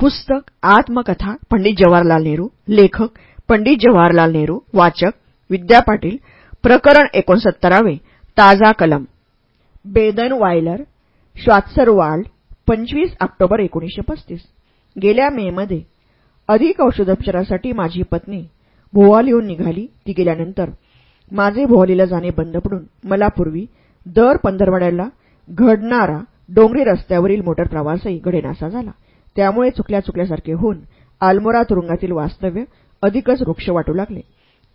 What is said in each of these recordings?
पुस्तक आत्मकथा पंडित जवाहरलाल नेहरू लेखक पंडित जवाहरलाल नेहरू वाचक विद्या पाटील प्रकरण एकोणसत्तरावे ताजा कलम. बेदन वायलर श्वात्सरवाल्ड पंचवीस ऑक्टोबर एकोणीसशे पस्तीस. गेल्या मेमध्ये अधिक औषधोपचारासाठी माझी पत्नी भोवालीहून निघाली. ती गेल्यानंतर माझे भोवालीला जाणे बंद पडून मला पूर्वी दर पंधरवड्याला घडणारा डोंगरी रस्त्यावरील मोटर प्रवासही घडेनासा झाला. त्यामुळे चुकल्या चुकल्यासारखे होऊन आलमोरा तुरुंगातील वास्तव्य अधिकच वृक्ष वाटू लागले.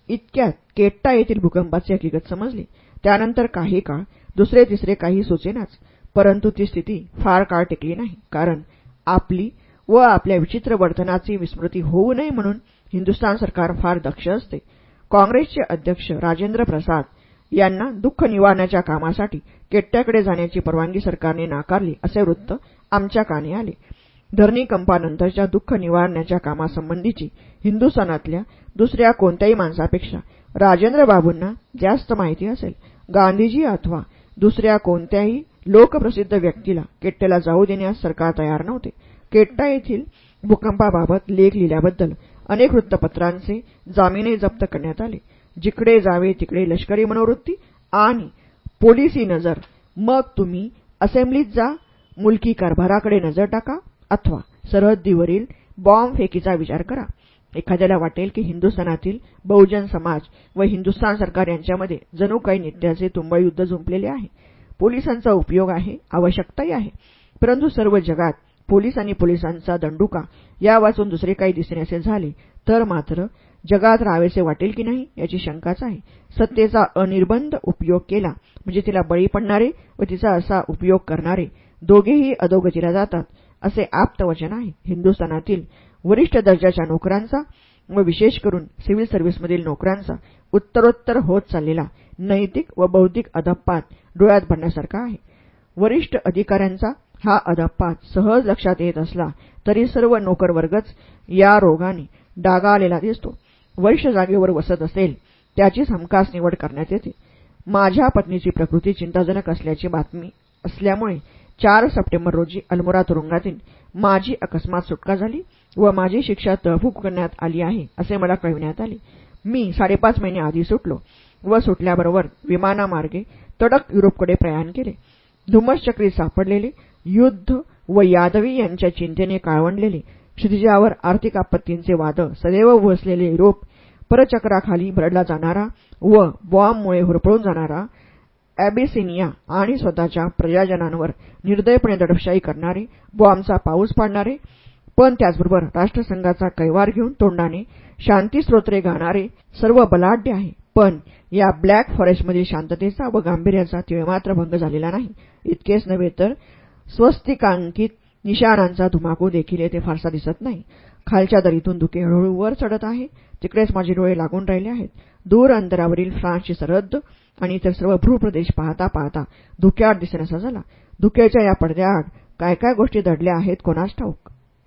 इतक्यात केट्टा येथील भूकंपाचे हकीकत समजले. त्यानंतर काही काळ दुसरे तिसरे काही सुचेनाच परंतु ती स्थिती फार काळ टिकली नाही. कारण आपली व आपल्या विचित्र वर्तनाची विस्मृती होऊ नये म्हणून हिंदुस्थान सरकार फार दक्ष असते. काँग्रेसचे अध्यक्ष राजेंद्र प्रसाद यांना दुःख निवारण्याच्या कामासाठी केट्ट्याकडे जाण्याची परवानगी सरकारने नाकारली असे वृत्त आमच्या कानी आले. धरणीकंपानंतरच्या दुःख निवारण्याच्या कामासंबंधीची हिंदुस्थानातल्या दुसऱ्या कोणत्याही माणसापेक्षा राजेंद्र बाबूंना जास्त माहिती असेल. गांधीजी अथवा दुसऱ्या कोणत्याही लोकप्रसिद्ध व्यक्तीला केट्टेला जाऊ देण्यास सरकार तयार नव्हते. केट्टा येथील भूकंपाबाबत लेख लिहिल्याबद्दल अनेक वृत्तपत्रांचे जामीनही जप्त करण्यात आले. जिकडे जावे तिकडे लष्करी मनोवृत्ती आणि पोलिसी नजर. मग तुम्ही असेंब्लीत जा मुलकी कारभाराकडे नजर टाका. अथवा सरहद्दीवरील बॉम्ब फेकीचा विचार करा. एखाद्याला वाटेल की हिंदुस्थानातील बहुजन समाज व हिंदुस्थान सरकार यांच्यामध्ये जणू काही नित्याचे तुंबळ युद्ध जुंपलेले आहे. पोलिसांचा उपयोग आहे आवश्यकताही आहे. परंतु सर्व जगात पोलीस आणि पोलिसांचा दंडुका या वाचून दुसरे काही दिसण्याचे झाले तर मात्र जगात राहावेसे वाटेल की नाही याची शंकाच आहे. सत्तेचा अनिर्बंध उपयोग केला म्हणजे तिला बळी पडणारे व तिचा असा उपयोग करणारे दोघेही अधोगतीला जातात. असे आप्तवचन आहे. हिंदुस्थानातील वरिष्ठ दर्जाच्या नोकरांचा व विशेष करून सिव्हिल सर्व्हिसमधील नोकरांचा उत्तरोत्तर होत चाललेला नैतिक व बौद्धिक अधप्पात डोळ्यात भरण्यासारखा आहे. वरिष्ठ अधिकाऱ्यांचा हा अधप्पात सहज लक्षात येत असला तरी सर्व नोकरवर्गच या रोगाने डागा आलेला दिसतो. वरिष्ठ जागेवर वसत असेल त्याचीच हमखास निवड करण्यात येते. माझ्या पत्नीची प्रकृती चिंताजनक असल्याची बातमी असल्यामुळे चार सप्टेंबर रोजी अल्मोरा तुरुंगातील माझी अकस्मात सुटका झाली व माझी शिक्षा तहकूब करण्यात आली आहे असे मला कळविण्यात आले. मी साडेपाच महिने आधी सुटलो व सुटल्याबरोबर विमानामार्गे तडक युरोपकडे प्रयाण केले. धुमसचक्री सापडलेले युद्ध व यादवी यांच्या चिंतेने काळवंडलेले क्षितिजावर आर्थिक आपत्तींचे वादळ सदैव वसलेले युरोप परचक्राखाली भरडला जाणारा व बॉम्बमुळे हुरपळून जाणारा ॲबिसिनिया आणि स्वतःच्या प्रजाजनांवर निर्दयपणे दडपशाही करणारे बॉम्बचा पाऊस पाडणारे पण त्याचबरोबर राष्ट्रसंघाचा कैवार घेऊन तोंडाने शांतीस्तोत्रे गाणारे सर्व बलाढ्य आहे. पण या ब्लॅक फॉरेस्टमधील शांततेचा व गांभीर्याचा तिळमात्र भंग झालेला नाही. इतकेच नव्हे तर स्वस्तिकांकित निशाणांचा धुमाकूळ देखील येथे फारसा दिसत नाही. खालच्या दरीतून धुके हळूहळू वर चढत आहे तिकडेच माझे डोळे लागून राहिले आहेत. दूर अंतरावरील फ्रान्सची सरहद्द आणि इतर सर्व भूप्रदेश पाहता पाहता धुक्याआड दिसेनासा झाला. धुक्याच्या या पडद्याआड काय काय गोष्टी दडल्या आहेत कोणास ठाऊक?